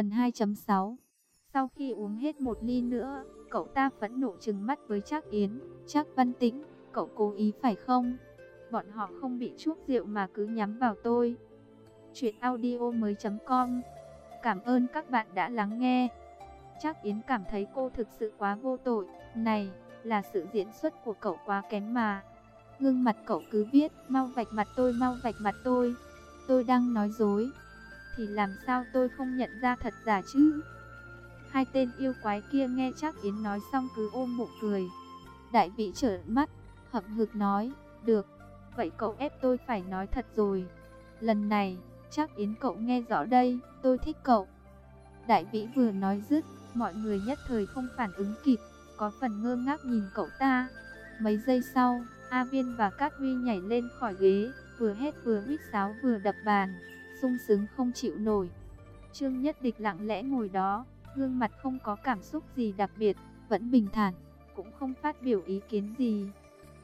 Phần 2.6 Sau khi uống hết một ly nữa, cậu ta phẫn nộ trừng mắt với Trác Yến. Trác Văn Tĩnh, cậu cố ý phải không? Bọn họ không bị chuốc rượu mà cứ nhắm vào tôi. Chuyện audio mới com Cảm ơn các bạn đã lắng nghe. Trác Yến cảm thấy cô thực sự quá vô tội. Này, là sự diễn xuất của cậu quá kém mà. Gương mặt cậu cứ viết, mau vạch mặt tôi, mau vạch mặt tôi. Tôi đang nói dối. Thì làm sao tôi không nhận ra thật giả chứ? Hai tên yêu quái kia nghe chắc Yến nói xong cứ ôm bụng cười. Đại vị trở mắt, hậm hực nói, được, vậy cậu ép tôi phải nói thật rồi. Lần này, chắc Yến cậu nghe rõ đây, tôi thích cậu. Đại vĩ vừa nói dứt, mọi người nhất thời không phản ứng kịp, có phần ngơ ngác nhìn cậu ta. Mấy giây sau, A Viên và Cát Huy nhảy lên khỏi ghế, vừa hét vừa huýt sáo vừa đập bàn, sung sướng không chịu nổi. Trương Nhất Địch lặng lẽ ngồi đó, gương mặt không có cảm xúc gì đặc biệt, vẫn bình thản, cũng không phát biểu ý kiến gì.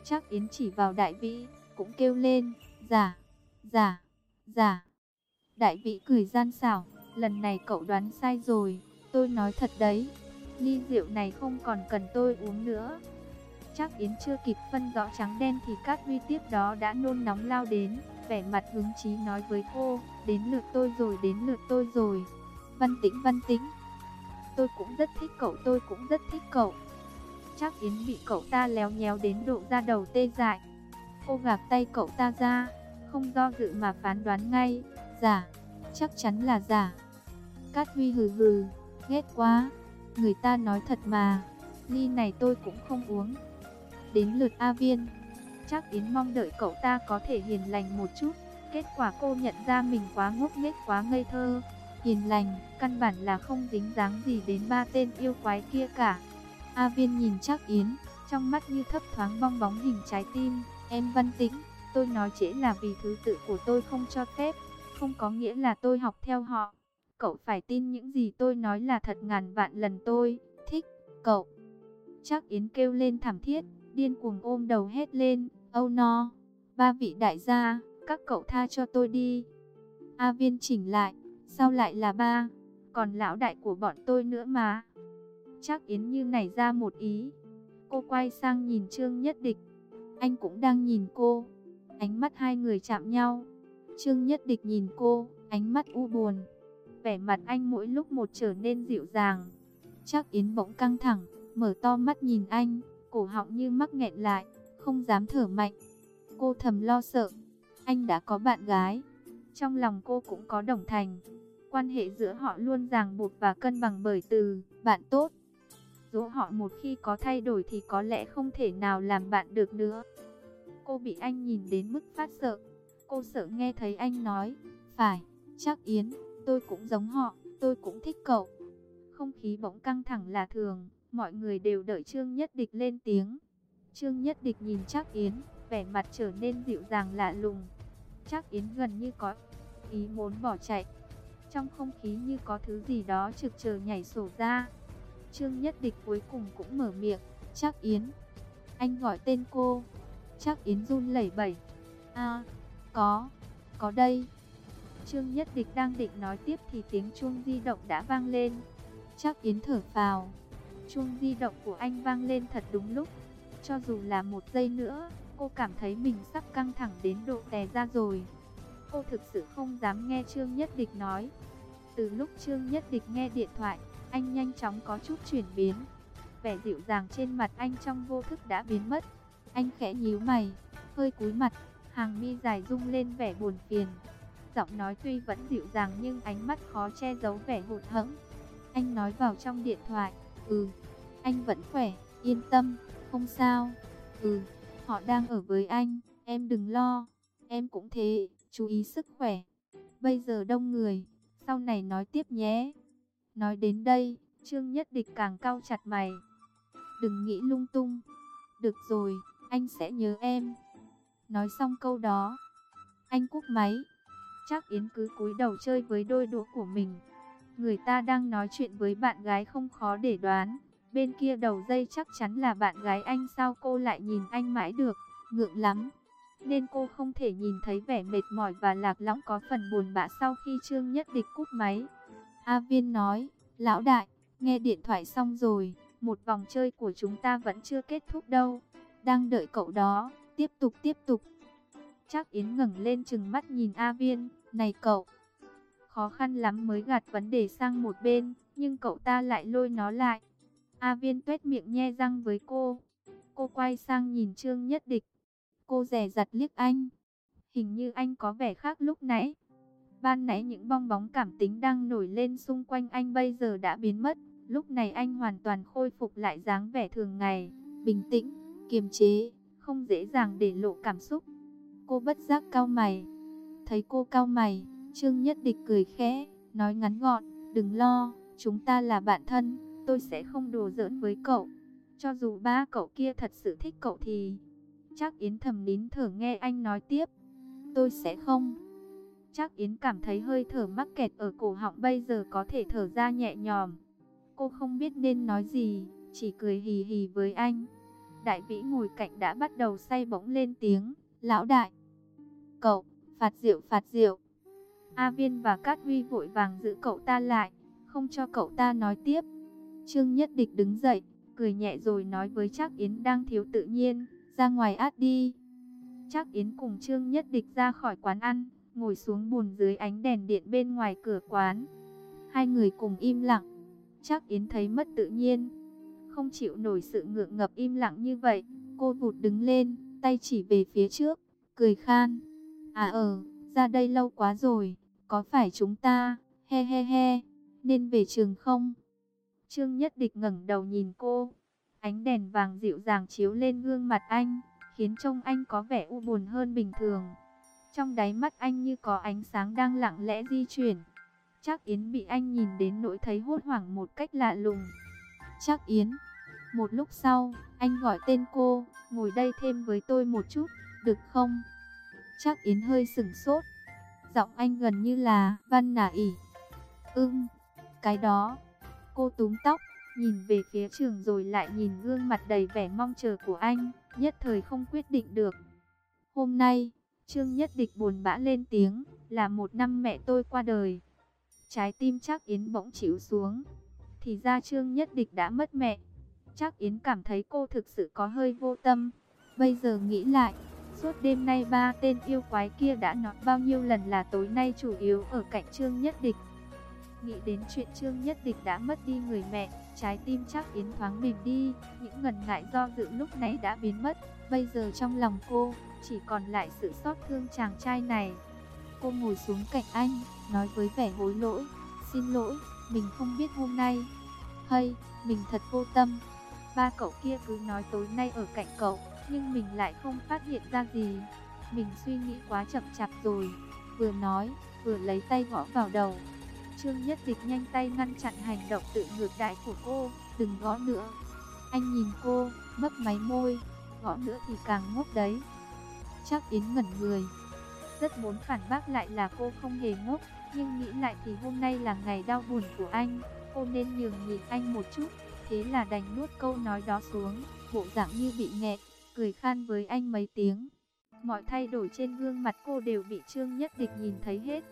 Chắc Yến chỉ vào đại vĩ, cũng kêu lên, giả, giả, giả. Đại vĩ cười gian xảo, lần này cậu đoán sai rồi, tôi nói thật đấy, ly rượu này không còn cần tôi uống nữa. Chắc Yến chưa kịp phân rõ trắng đen thì các vi tiếp đó đã nôn nóng lao đến, vẻ mặt hứng chí nói với cô, đến lượt tôi rồi, đến lượt tôi rồi. Văn Tĩnh, Văn Tĩnh, tôi cũng rất thích cậu, tôi cũng rất thích cậu. Chắc Yến bị cậu ta léo nhéo đến độ ra đầu tê dại. Cô gạt tay cậu ta ra, không do dự mà phán đoán ngay, giả, chắc chắn là giả. Cát Huy hừ hừ, ghét quá, người ta nói thật mà, ly này tôi cũng không uống. Đến lượt A Viên, chắc Yến mong đợi cậu ta có thể hiền lành một chút, kết quả cô nhận ra mình quá ngốc nghếch quá ngây thơ. Hiền lành, căn bản là không dính dáng gì đến ba tên yêu quái kia cả. A Viên nhìn chắc Yến, trong mắt như thấp thoáng bong bóng hình trái tim. Em văn tĩnh, tôi nói trễ là vì thứ tự của tôi không cho phép, không có nghĩa là tôi học theo họ. Cậu phải tin những gì tôi nói là thật ngàn vạn lần tôi, thích, cậu. Chắc Yến kêu lên thảm thiết, điên cuồng ôm đầu hét lên, âu no, ba vị đại gia, các cậu tha cho tôi đi. A viên chỉnh lại, sao lại là ba, còn lão đại của bọn tôi nữa mà. Chắc Yến như này ra một ý. Cô quay sang nhìn Trương Nhất Địch. Anh cũng đang nhìn cô. Ánh mắt hai người chạm nhau. Trương Nhất Địch nhìn cô, ánh mắt u buồn. Vẻ mặt anh mỗi lúc một trở nên dịu dàng. Chắc Yến bỗng căng thẳng, mở to mắt nhìn anh, cổ họng như mắc nghẹn lại, không dám thở mạnh. Cô thầm lo sợ. Anh đã có bạn gái. Trong lòng cô cũng có đồng thành. Quan hệ giữa họ luôn ràng buộc và cân bằng bởi từ bạn tốt dỗ họ một khi có thay đổi thì có lẽ không thể nào làm bạn được nữa. Cô bị anh nhìn đến mức phát sợ. Cô sợ nghe thấy anh nói, phải, chắc Yến, tôi cũng giống họ, tôi cũng thích cậu. Không khí bỗng căng thẳng là thường, mọi người đều đợi Trương Nhất Địch lên tiếng. Trương Nhất Địch nhìn chắc Yến, vẻ mặt trở nên dịu dàng lạ lùng. Chắc Yến gần như có ý muốn bỏ chạy. Trong không khí như có thứ gì đó trực chờ nhảy sổ ra. Trương Nhất Địch cuối cùng cũng mở miệng, chắc Yến. Anh gọi tên cô. Chắc Yến run lẩy bẩy. À, có, có đây. Trương Nhất Địch đang định nói tiếp thì tiếng chuông di động đã vang lên. Chắc Yến thở phào. Chuông di động của anh vang lên thật đúng lúc. Cho dù là một giây nữa, cô cảm thấy mình sắp căng thẳng đến độ tè ra rồi. Cô thực sự không dám nghe Trương Nhất Địch nói. Từ lúc Trương Nhất Địch nghe điện thoại, anh nhanh chóng có chút chuyển biến. Vẻ dịu dàng trên mặt anh trong vô thức đã biến mất. Anh khẽ nhíu mày, hơi cúi mặt, hàng mi dài rung lên vẻ buồn phiền. Giọng nói tuy vẫn dịu dàng nhưng ánh mắt khó che giấu vẻ hụt hẫng. Anh nói vào trong điện thoại, "Ừ, anh vẫn khỏe, yên tâm, không sao." "Ừ, họ đang ở với anh, em đừng lo." "Em cũng thế, chú ý sức khỏe." "Bây giờ đông người, sau này nói tiếp nhé." Nói đến đây, Trương Nhất Địch càng cau chặt mày. Đừng nghĩ lung tung. Được rồi, anh sẽ nhớ em. Nói xong câu đó, anh cúp máy. Chắc Yến cứ cúi đầu chơi với đôi đũa của mình. Người ta đang nói chuyện với bạn gái không khó để đoán. Bên kia đầu dây chắc chắn là bạn gái anh sao cô lại nhìn anh mãi được, ngượng lắm. Nên cô không thể nhìn thấy vẻ mệt mỏi và lạc lõng có phần buồn bã sau khi Trương Nhất Địch cúp máy. A Viên nói, lão đại, nghe điện thoại xong rồi, một vòng chơi của chúng ta vẫn chưa kết thúc đâu. Đang đợi cậu đó, tiếp tục tiếp tục. Chắc Yến ngẩng lên chừng mắt nhìn A Viên, này cậu. Khó khăn lắm mới gạt vấn đề sang một bên, nhưng cậu ta lại lôi nó lại. A Viên tuét miệng nhe răng với cô. Cô quay sang nhìn Trương Nhất Địch. Cô rẻ giặt liếc anh. Hình như anh có vẻ khác lúc nãy. Ban nãy những bong bóng cảm tính đang nổi lên xung quanh anh bây giờ đã biến mất. Lúc này anh hoàn toàn khôi phục lại dáng vẻ thường ngày, bình tĩnh, kiềm chế, không dễ dàng để lộ cảm xúc. Cô bất giác cau mày. Thấy cô cau mày, Trương Nhất Địch cười khẽ, nói ngắn gọn, đừng lo, chúng ta là bạn thân, tôi sẽ không đùa giỡn với cậu. Cho dù ba cậu kia thật sự thích cậu thì... Chắc Yến thầm nín thở nghe anh nói tiếp. Tôi sẽ không. Chắc Yến cảm thấy hơi thở mắc kẹt ở cổ họng bây giờ có thể thở ra nhẹ nhòm. Cô không biết nên nói gì, chỉ cười hì hì với anh. Đại vĩ ngồi cạnh đã bắt đầu say bỗng lên tiếng. Lão đại. Cậu, phạt rượu phạt rượu. A Viên và Cát Huy vội vàng giữ cậu ta lại, không cho cậu ta nói tiếp. Trương Nhất Địch đứng dậy, cười nhẹ rồi nói với Trác Yến đang thiếu tự nhiên, ra ngoài át đi. Trác Yến cùng Trương Nhất Địch ra khỏi quán ăn, ngồi xuống bùn dưới ánh đèn điện bên ngoài cửa quán. Hai người cùng im lặng. Trác Yến thấy mất tự nhiên, không chịu nổi sự ngượng ngập im lặng như vậy, cô vụt đứng lên, tay chỉ về phía trước, cười khan. À ờ, ra đây lâu quá rồi, có phải chúng ta, he he he, nên về trường không? Trương Nhất Địch ngẩng đầu nhìn cô, ánh đèn vàng dịu dàng chiếu lên gương mặt anh, khiến trông anh có vẻ u buồn hơn bình thường. Trong đáy mắt anh như có ánh sáng đang lặng lẽ di chuyển. Trác Yến bị anh nhìn đến nỗi thấy hốt hoảng một cách lạ lùng. Trác Yến. Một lúc sau, anh gọi tên cô, ngồi đây thêm với tôi một chút, được không? Trác Yến hơi sừng sốt. Giọng anh gần như là văn nả ỉ. Ừm, cái đó. Cô túm tóc, nhìn về phía trường rồi lại nhìn gương mặt đầy vẻ mong chờ của anh, nhất thời không quyết định được. Hôm nay, Trương Nhất Địch buồn bã lên tiếng, là một năm mẹ tôi qua đời. Trái tim chắc Yến bỗng chịu xuống. Thì ra Trương Nhất Địch đã mất mẹ. Chắc Yến cảm thấy cô thực sự có hơi vô tâm. Bây giờ nghĩ lại, suốt đêm nay ba tên yêu quái kia đã nói bao nhiêu lần là tối nay chủ yếu ở cạnh Trương Nhất Địch. Nghĩ đến chuyện Trương Nhất Địch đã mất đi người mẹ, trái tim chắc Yến thoáng mềm đi, những ngần ngại do dự lúc nãy đã biến mất. Bây giờ trong lòng cô, chỉ còn lại sự xót thương chàng trai này. Cô ngồi xuống cạnh anh, nói với vẻ hối lỗi, xin lỗi, mình không biết hôm nay. Hay, mình thật vô tâm. Ba cậu kia cứ nói tối nay ở cạnh cậu, nhưng mình lại không phát hiện ra gì. Mình suy nghĩ quá chậm chạp rồi. Vừa nói, vừa lấy tay gõ vào đầu. Trương Nhất Địch nhanh tay ngăn chặn hành động tự ngược đại của cô, đừng gõ nữa. Anh nhìn cô, mấp máy môi, gõ nữa thì càng ngốc đấy. Chắc Yến ngẩn người. Rất muốn phản bác lại là cô không hề ngốc, nhưng nghĩ lại thì hôm nay là ngày đau buồn của anh, cô nên nhường nhịn anh một chút, thế là đành nuốt câu nói đó xuống, bộ dạng như bị nghẹt, cười khan với anh mấy tiếng. Mọi thay đổi trên gương mặt cô đều bị Trương Nhất Địch nhìn thấy hết.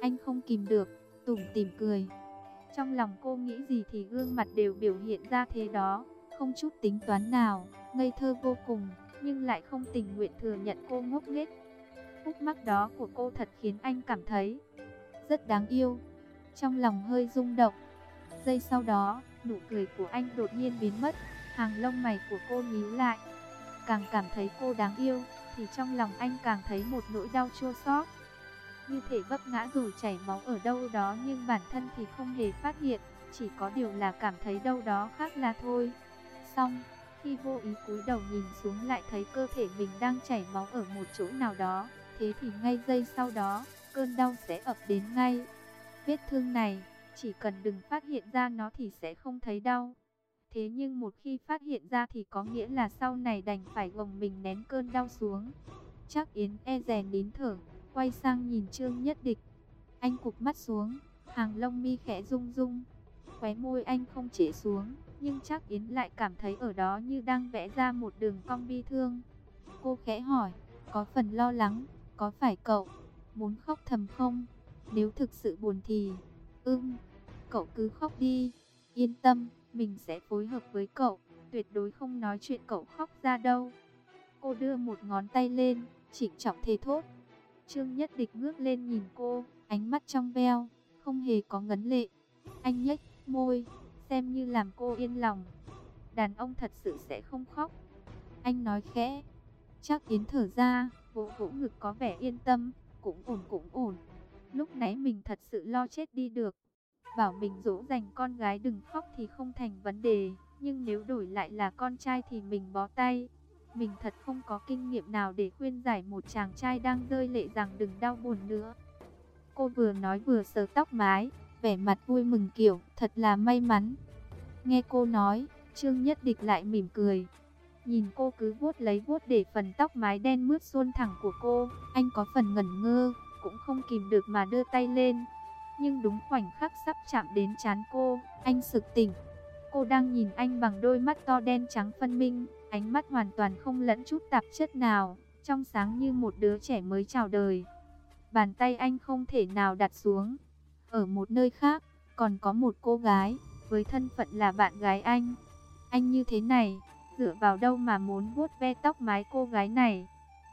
Anh không kìm được, tủm tỉm cười. Trong lòng cô nghĩ gì thì gương mặt đều biểu hiện ra thế đó, không chút tính toán nào, ngây thơ vô cùng, nhưng lại không tình nguyện thừa nhận cô ngốc nghếch. Khúc mắc đó của cô thật khiến anh cảm thấy rất đáng yêu. Trong lòng hơi rung động. Giây sau đó, nụ cười của anh đột nhiên biến mất, hàng lông mày của cô nhíu lại. Càng cảm thấy cô đáng yêu, thì trong lòng anh càng thấy một nỗi đau chua xót. Như thể vấp ngã rồi chảy máu ở đâu đó nhưng bản thân thì không hề phát hiện, chỉ có điều là cảm thấy đâu đó khác là thôi. Xong, khi vô ý cúi đầu nhìn xuống lại thấy cơ thể mình đang chảy máu ở một chỗ nào đó, thế thì ngay giây sau đó, cơn đau sẽ ập đến ngay. Vết thương này, chỉ cần đừng phát hiện ra nó thì sẽ không thấy đau. Thế nhưng một khi phát hiện ra thì có nghĩa là sau này đành phải gồng mình nén cơn đau xuống. Chắc Yến e rè nín thở, quay sang nhìn Trương Nhất Địch. Anh cụp mắt xuống, hàng lông mi khẽ rung rung. Khóe môi anh không trễ xuống, nhưng chắc Yến lại cảm thấy ở đó như đang vẽ ra một đường cong bi thương. Cô khẽ hỏi, có phần lo lắng, có phải cậu muốn khóc thầm không? Nếu thực sự buồn thì, ưm, cậu cứ khóc đi. Yên tâm, mình sẽ phối hợp với cậu, tuyệt đối không nói chuyện cậu khóc ra đâu. Cô đưa một ngón tay lên, chỉnh trọng thề thốt. Trương Nhất Địch ngước lên nhìn cô, ánh mắt trong veo, không hề có ngấn lệ. Anh nhếch môi, xem như làm cô yên lòng. Đàn ông thật sự sẽ không khóc. Anh nói khẽ. Chắc Yến thở ra, vỗ vỗ ngực có vẻ yên tâm, cũng ổn cũng ổn. Lúc nãy mình thật sự lo chết đi được. Bảo mình dỗ dành con gái đừng khóc thì không thành vấn đề, nhưng nếu đổi lại là con trai thì mình bó tay. Mình thật không có kinh nghiệm nào để khuyên giải một chàng trai đang rơi lệ rằng đừng đau buồn nữa. Cô vừa nói vừa sờ tóc mái, vẻ mặt vui mừng kiểu, thật là may mắn. Nghe cô nói, Trương Nhất Địch lại mỉm cười. Nhìn cô cứ vuốt lấy vuốt để phần tóc mái đen mướt xuôn thẳng của cô, anh có phần ngẩn ngơ, cũng không kìm được mà đưa tay lên. Nhưng đúng khoảnh khắc sắp chạm đến chán cô, anh sực tỉnh. Cô đang nhìn anh bằng đôi mắt to đen trắng phân minh, ánh mắt hoàn toàn không lẫn chút tạp chất nào, trong sáng như một đứa trẻ mới chào đời. Bàn tay anh không thể nào đặt xuống. Ở một nơi khác, còn có một cô gái, với thân phận là bạn gái anh. Anh như thế này, dựa vào đâu mà muốn vuốt ve tóc mái cô gái này?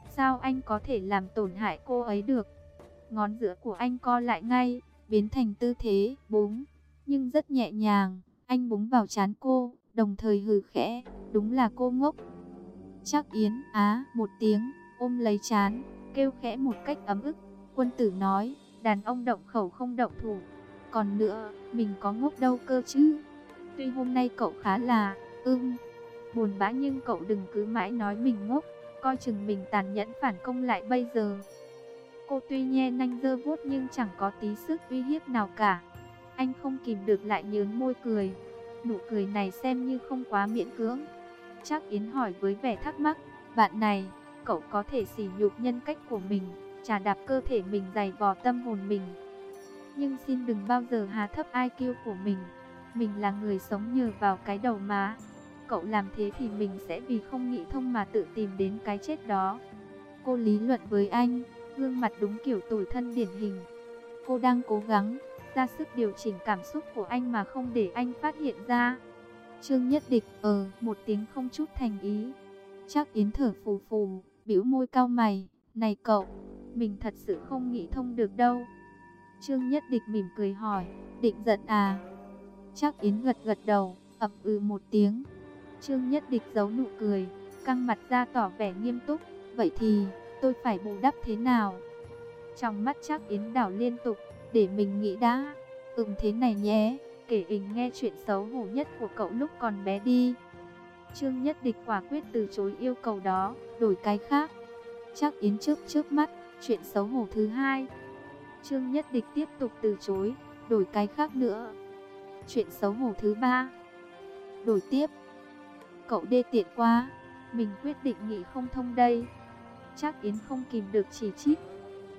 Sao anh có thể làm tổn hại cô ấy được? Ngón giữa của anh co lại ngay, biến thành tư thế búng, nhưng rất nhẹ nhàng. Anh búng vào chán cô, đồng thời hừ khẽ, đúng là cô ngốc. Chắc Yến á một tiếng, ôm lấy chán, kêu khẽ một cách ấm ức. Quân tử nói, đàn ông động khẩu không động thủ. Còn nữa, mình có ngốc đâu cơ chứ. Tuy hôm nay cậu khá là, ưng, buồn bã nhưng cậu đừng cứ mãi nói mình ngốc, coi chừng mình tàn nhẫn phản công lại bây giờ. Cô tuy nhe nanh dơ vuốt nhưng chẳng có tí sức uy hiếp nào cả. Anh không kìm được lại nhớn môi cười. Nụ cười này xem như không quá miễn cưỡng. Chắc Yến hỏi với vẻ thắc mắc, bạn này, cậu có thể sỉ nhục nhân cách của mình, trà đạp cơ thể mình dày vò tâm hồn mình. Nhưng xin đừng bao giờ hạ thấp IQ của mình. Mình là người sống nhờ vào cái đầu má. Cậu làm thế thì mình sẽ vì không nghĩ thông mà tự tìm đến cái chết đó. Cô lý luận với anh, gương mặt đúng kiểu tủi thân điển hình. Cô đang cố gắng ra sức điều chỉnh cảm xúc của anh mà không để anh phát hiện ra. Trương Nhất Địch ờ một tiếng không chút thành ý. Chắc Yến thở phù phù, bĩu môi cao mày, "Này cậu, mình thật sự không nghĩ thông được đâu." Trương Nhất Địch mỉm cười hỏi, "Định giận à?" Chắc Yến gật gật đầu, ậm ừ một tiếng. Trương Nhất Địch giấu nụ cười, căng mặt ra tỏ vẻ nghiêm túc, "Vậy thì tôi phải bù đắp thế nào?" Trong mắt Trác Yến đảo liên tục, để mình nghĩ đã. Ừm thế này nhé, kể hình nghe chuyện xấu hổ nhất của cậu lúc còn bé đi. Trương Nhất Địch quả quyết từ chối yêu cầu đó, đổi cái khác. Chắc Yến trước trước mắt, chuyện xấu hổ thứ hai. Trương Nhất Địch tiếp tục từ chối, đổi cái khác nữa. Chuyện xấu hổ thứ ba. Đổi tiếp. Cậu đê tiện quá, mình quyết định nghỉ không thông đây. Chắc Yến không kìm được chỉ trích.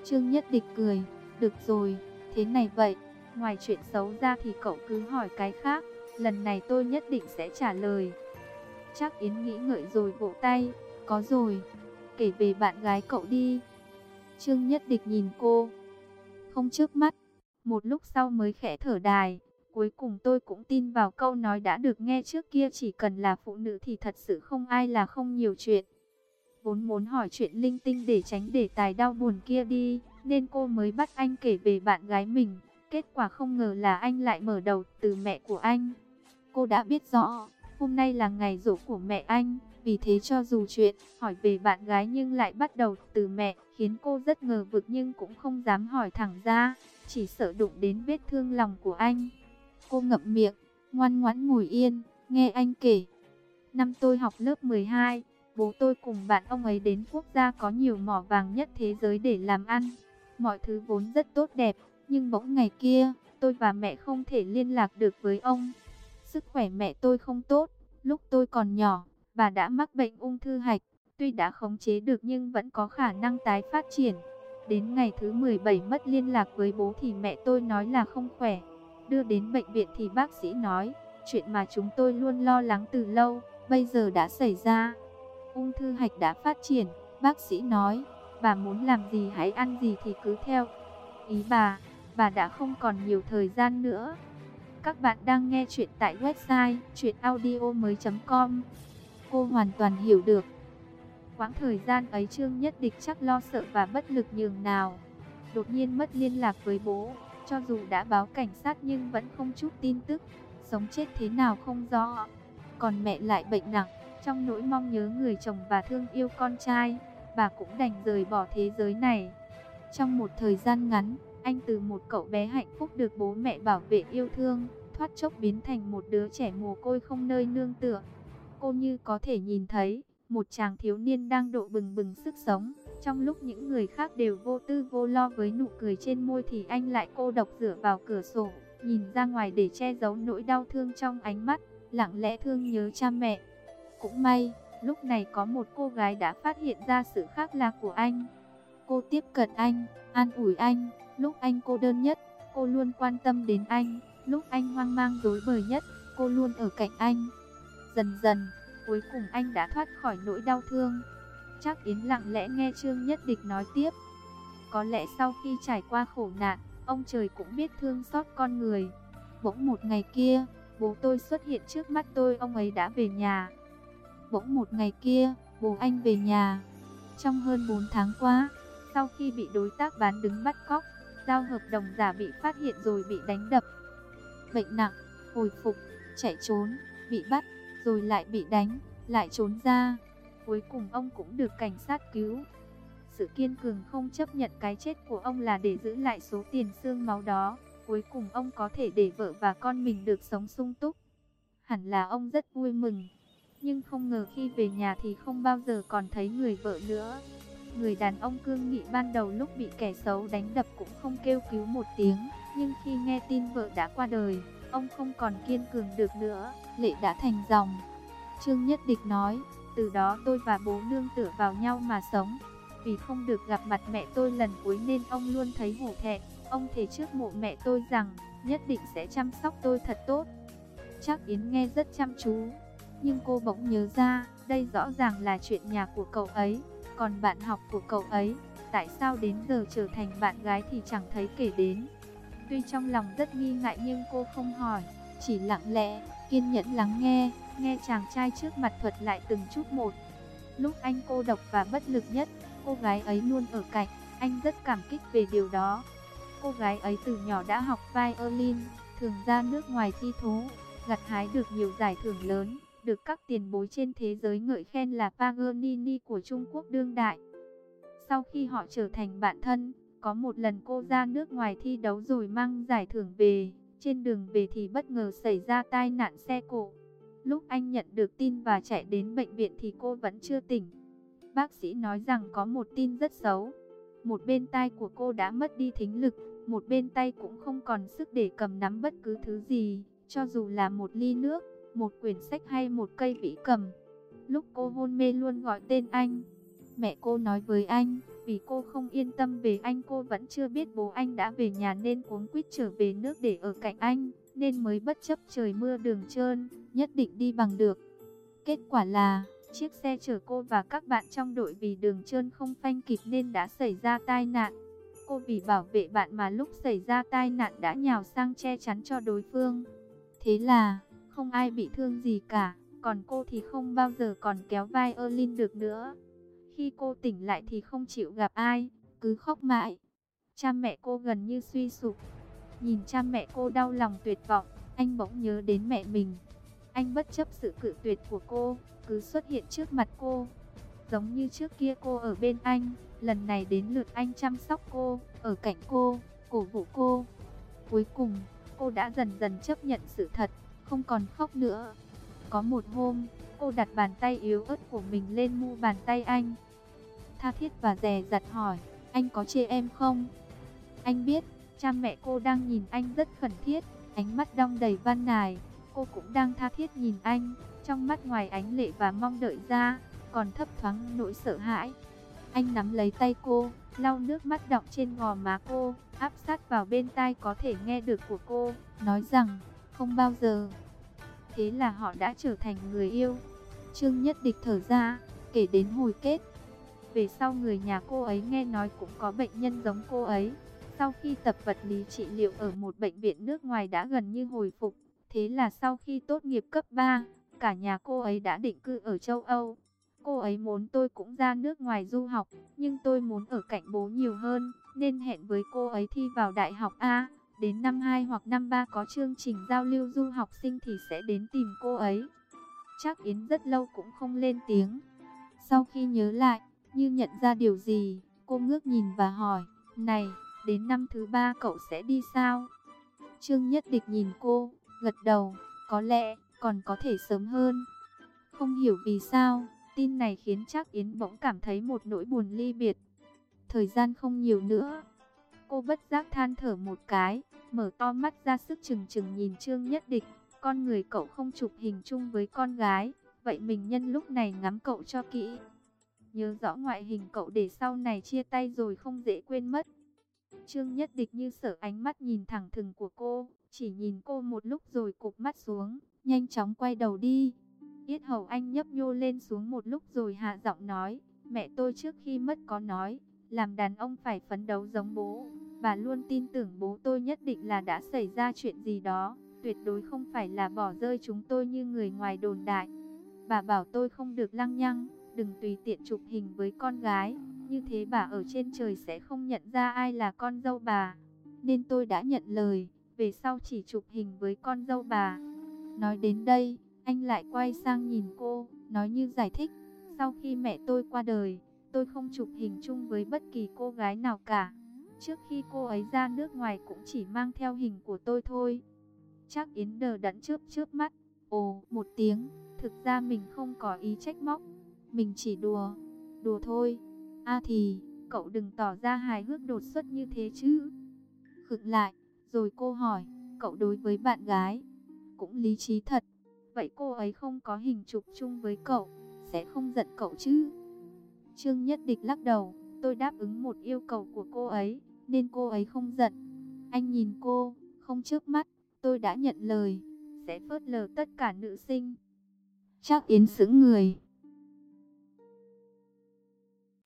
Trương Nhất Địch cười, được rồi, thế này vậy, ngoài chuyện xấu ra thì cậu cứ hỏi cái khác, lần này tôi nhất định sẽ trả lời. Chắc Yến nghĩ ngợi rồi vỗ tay, có rồi, kể về bạn gái cậu đi. Trương Nhất Địch nhìn cô, không trước mắt, một lúc sau mới khẽ thở đài. Cuối cùng tôi cũng tin vào câu nói đã được nghe trước kia chỉ cần là phụ nữ thì thật sự không ai là không nhiều chuyện. Vốn muốn hỏi chuyện linh tinh để tránh đề tài đau buồn kia đi, nên cô mới bắt anh kể về bạn gái mình. Kết quả không ngờ là anh lại mở đầu từ mẹ của anh. Cô đã biết rõ, hôm nay là ngày rỗ của mẹ anh, vì thế cho dù chuyện hỏi về bạn gái nhưng lại bắt đầu từ mẹ, khiến cô rất ngờ vực nhưng cũng không dám hỏi thẳng ra, chỉ sợ đụng đến vết thương lòng của anh. Cô ngậm miệng, ngoan ngoãn ngồi yên, nghe anh kể. Năm tôi học lớp 12, bố tôi cùng bạn ông ấy đến quốc gia có nhiều mỏ vàng nhất thế giới để làm ăn. Mọi thứ vốn rất tốt đẹp, nhưng bỗng ngày kia, tôi và mẹ không thể liên lạc được với ông. Sức khỏe mẹ tôi không tốt, lúc tôi còn nhỏ, bà đã mắc bệnh ung thư hạch, tuy đã khống chế được nhưng vẫn có khả năng tái phát triển. Đến ngày thứ 17 mất liên lạc với bố thì mẹ tôi nói là không khỏe. Đưa đến bệnh viện thì bác sĩ nói, chuyện mà chúng tôi luôn lo lắng từ lâu, bây giờ đã xảy ra. Ung thư hạch đã phát triển, bác sĩ nói, bà muốn làm gì hãy ăn gì thì cứ theo. Ý bà, bà đã không còn nhiều thời gian nữa. Các bạn đang nghe chuyện tại website chuyenaudio.com Cô hoàn toàn hiểu được. Quãng thời gian ấy Trương Nhất Địch chắc lo sợ và bất lực nhường nào. Đột nhiên mất liên lạc với bố, cho dù đã báo cảnh sát nhưng vẫn không chút tin tức. Sống chết thế nào không rõ. Còn mẹ lại bệnh nặng, trong nỗi mong nhớ người chồng và thương yêu con trai, bà cũng đành rời bỏ thế giới này. Trong một thời gian ngắn, anh từ một cậu bé hạnh phúc được bố mẹ bảo vệ yêu thương, thoát chốc biến thành một đứa trẻ mồ côi không nơi nương tựa. Cô như có thể nhìn thấy, một chàng thiếu niên đang độ bừng bừng sức sống. Trong lúc những người khác đều vô tư vô lo với nụ cười trên môi thì anh lại cô độc dựa vào cửa sổ, nhìn ra ngoài để che giấu nỗi đau thương trong ánh mắt, lặng lẽ thương nhớ cha mẹ. Cũng may, lúc này có một cô gái đã phát hiện ra sự khác lạ của anh. Cô tiếp cận anh, an ủi anh, lúc anh cô đơn nhất, cô luôn quan tâm đến anh, lúc anh hoang mang rối bời nhất, cô luôn ở cạnh anh. Dần dần, cuối cùng anh đã thoát khỏi nỗi đau thương. Chắc Yến lặng lẽ nghe Trương Nhất Địch nói tiếp. Có lẽ sau khi trải qua khổ nạn, ông trời cũng biết thương xót con người. Bỗng một ngày kia, bố tôi xuất hiện trước mắt tôi, ông ấy đã về nhà. Bỗng một ngày kia, bố anh về nhà. Trong hơn 4 tháng qua, sau khi bị đối tác bán đứng bắt cóc, giao hợp đồng giả bị phát hiện rồi bị đánh đập. Bệnh nặng, hồi phục, chạy trốn, bị bắt, rồi lại bị đánh, lại trốn ra. Cuối cùng ông cũng được cảnh sát cứu. Sự kiên cường không chấp nhận cái chết của ông là để giữ lại số tiền xương máu đó. Cuối cùng ông có thể để vợ và con mình được sống sung túc. Hẳn là ông rất vui mừng. Nhưng không ngờ khi về nhà thì không bao giờ còn thấy người vợ nữa. Người đàn ông cương nghị ban đầu lúc bị kẻ xấu đánh đập cũng không kêu cứu một tiếng, nhưng khi nghe tin vợ đã qua đời, ông không còn kiên cường được nữa, lệ đã thành dòng. Trương Nhất Địch nói, từ đó tôi và bố nương tựa vào nhau mà sống. Vì không được gặp mặt mẹ tôi lần cuối nên ông luôn thấy hổ thẹn. Ông thề trước mộ mẹ tôi rằng nhất định sẽ chăm sóc tôi thật tốt. Chắc Yến nghe rất chăm chú, nhưng cô bỗng nhớ ra, đây rõ ràng là chuyện nhà của cậu ấy. Còn bạn học của cậu ấy, tại sao đến giờ trở thành bạn gái thì chẳng thấy kể đến. Tuy trong lòng rất nghi ngại nhưng cô không hỏi, chỉ lặng lẽ, kiên nhẫn lắng nghe, nghe chàng trai trước mặt thuật lại từng chút một. Lúc anh cô độc và bất lực nhất, cô gái ấy luôn ở cạnh, anh rất cảm kích về điều đó. Cô gái ấy từ nhỏ đã học violin, thường ra nước ngoài thi thú, gặt hái được nhiều giải thưởng lớn được các tiền bối trên thế giới ngợi khen là Paganini của Trung Quốc đương đại. Sau khi họ trở thành bạn thân, có một lần cô ra nước ngoài thi đấu rồi mang giải thưởng về, trên đường về thì bất ngờ xảy ra tai nạn xe cộ. Lúc anh nhận được tin và chạy đến bệnh viện thì cô vẫn chưa tỉnh. Bác sĩ nói rằng có một tin rất xấu. Một bên tai của cô đã mất đi thính lực, một bên tay cũng không còn sức để cầm nắm bất cứ thứ gì, cho dù là một ly nước một quyển sách hay một cây vĩ cầm. Lúc cô hôn mê luôn gọi tên anh. Mẹ cô nói với anh, vì cô không yên tâm về anh cô vẫn chưa biết bố anh đã về nhà nên cuống quýt trở về nước để ở cạnh anh, nên mới bất chấp trời mưa đường trơn, nhất định đi bằng được. Kết quả là, chiếc xe chở cô và các bạn trong đội vì đường trơn không phanh kịp nên đã xảy ra tai nạn. Cô vì bảo vệ bạn mà lúc xảy ra tai nạn đã nhào sang che chắn cho đối phương. Thế là không ai bị thương gì cả, còn cô thì không bao giờ còn kéo vai Erlin được nữa. Khi cô tỉnh lại thì không chịu gặp ai, cứ khóc mãi. Cha mẹ cô gần như suy sụp. Nhìn cha mẹ cô đau lòng tuyệt vọng, anh bỗng nhớ đến mẹ mình. Anh bất chấp sự cự tuyệt của cô, cứ xuất hiện trước mặt cô. Giống như trước kia cô ở bên anh, lần này đến lượt anh chăm sóc cô, ở cạnh cô, cổ vũ cô. Cuối cùng, cô đã dần dần chấp nhận sự thật không còn khóc nữa. Có một hôm, cô đặt bàn tay yếu ớt của mình lên mu bàn tay anh. Tha thiết và dè dặt hỏi, anh có chê em không? Anh biết, cha mẹ cô đang nhìn anh rất khẩn thiết, ánh mắt đong đầy văn nài. Cô cũng đang tha thiết nhìn anh, trong mắt ngoài ánh lệ và mong đợi ra, còn thấp thoáng nỗi sợ hãi. Anh nắm lấy tay cô, lau nước mắt đọng trên gò má cô, áp sát vào bên tai có thể nghe được của cô, nói rằng, không bao giờ. Thế là họ đã trở thành người yêu. Trương Nhất Địch thở ra, kể đến hồi kết. Về sau người nhà cô ấy nghe nói cũng có bệnh nhân giống cô ấy. sau khi tập vật lý trị liệu ở một bệnh viện nước ngoài đã gần như hồi phục. Thế là sau khi tốt nghiệp cấp 3, cả nhà cô ấy đã định cư ở châu Âu. Cô ấy muốn tôi cũng ra nước ngoài du học, nhưng tôi muốn ở cạnh bố nhiều hơn, nên hẹn với cô ấy thi vào đại học A. Đến năm 2 hoặc năm 3 có chương trình giao lưu du học sinh thì sẽ đến tìm cô ấy. Chắc Yến rất lâu cũng không lên tiếng. Sau khi nhớ lại, như nhận ra điều gì, cô ngước nhìn và hỏi, Này, đến năm thứ ba cậu sẽ đi sao? Trương Nhất Địch nhìn cô, gật đầu, có lẽ còn có thể sớm hơn. Không hiểu vì sao, tin này khiến chắc Yến bỗng cảm thấy một nỗi buồn ly biệt. Thời gian không nhiều nữa. Cô bất giác than thở một cái, mở to mắt ra sức chừng chừng nhìn Trương Nhất Địch. Con người cậu không chụp hình chung với con gái, vậy mình nhân lúc này ngắm cậu cho kỹ. Nhớ rõ ngoại hình cậu để sau này chia tay rồi không dễ quên mất. Trương Nhất Địch như sợ ánh mắt nhìn thẳng thừng của cô, chỉ nhìn cô một lúc rồi cụp mắt xuống, nhanh chóng quay đầu đi. Yết hầu anh nhấp nhô lên xuống một lúc rồi hạ giọng nói, mẹ tôi trước khi mất có nói, làm đàn ông phải phấn đấu giống bố. Bà luôn tin tưởng bố tôi nhất định là đã xảy ra chuyện gì đó, tuyệt đối không phải là bỏ rơi chúng tôi như người ngoài đồn đại. Bà bảo tôi không được lăng nhăng, đừng tùy tiện chụp hình với con gái, như thế bà ở trên trời sẽ không nhận ra ai là con dâu bà. Nên tôi đã nhận lời, về sau chỉ chụp hình với con dâu bà. Nói đến đây, anh lại quay sang nhìn cô, nói như giải thích, sau khi mẹ tôi qua đời, tôi không chụp hình chung với bất kỳ cô gái nào cả. Trước khi cô ấy ra nước ngoài cũng chỉ mang theo hình của tôi thôi. Chắc Yến đờ đẫn trước trước mắt, ồ, một tiếng, thực ra mình không có ý trách móc, mình chỉ đùa, đùa thôi. A thì, cậu đừng tỏ ra hài hước đột xuất như thế chứ. Khựng lại, rồi cô hỏi, cậu đối với bạn gái, cũng lý trí thật. Vậy cô ấy không có hình chụp chung với cậu, sẽ không giận cậu chứ? Trương Nhất Địch lắc đầu, tôi đáp ứng một yêu cầu của cô ấy, nên cô ấy không giận. Anh nhìn cô, không trước mắt, tôi đã nhận lời, sẽ phớt lờ tất cả nữ sinh. Chắc Yến sững người,